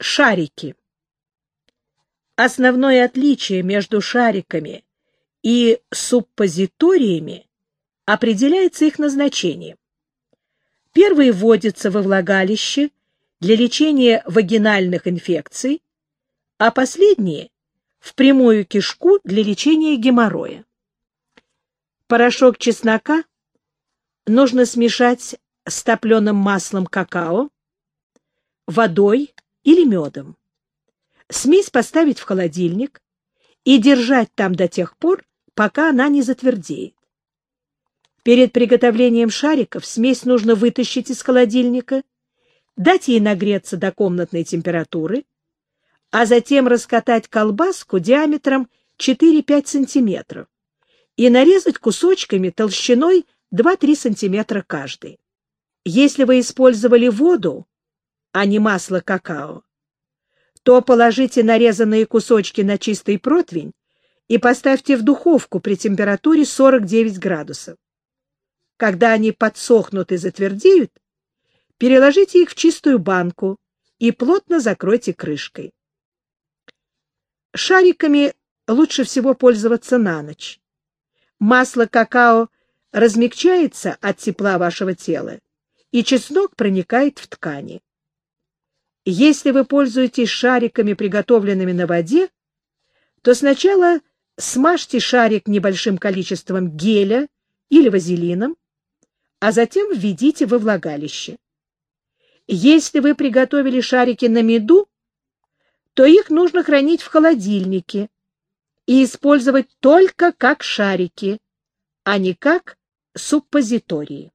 Шарики. Основное отличие между шариками и суппозиториями определяется их назначением. Первые вводятся во влагалище для лечения вагинальных инфекций, а последние — в прямую кишку для лечения геморроя. Порошок чеснока нужно смешать с топленым маслом какао, водой или медом. Смесь поставить в холодильник и держать там до тех пор, пока она не затвердеет. Перед приготовлением шариков смесь нужно вытащить из холодильника, дать ей нагреться до комнатной температуры, а затем раскатать колбаску диаметром 4-5 см и нарезать кусочками толщиной 2-3 см каждый. Если вы использовали воду, а не масло какао, то положите нарезанные кусочки на чистый противень и поставьте в духовку при температуре 49 градусов. Когда они подсохнут и затвердеют, переложите их в чистую банку и плотно закройте крышкой. Шариками лучше всего пользоваться на ночь. Масло какао размягчается от тепла вашего тела, и чеснок проникает в ткани. Если вы пользуетесь шариками, приготовленными на воде, то сначала смажьте шарик небольшим количеством геля или вазелином, а затем введите во влагалище. Если вы приготовили шарики на меду, то их нужно хранить в холодильнике и использовать только как шарики, а не как суппозитории.